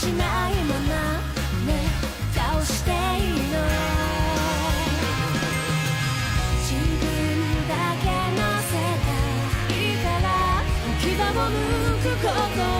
しないままね倒していいの。自分だけ乗せたいから浮き場を向くこと。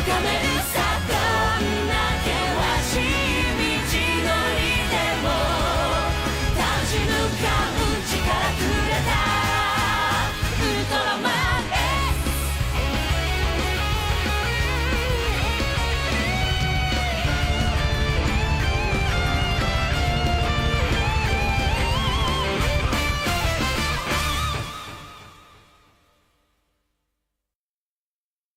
Música in.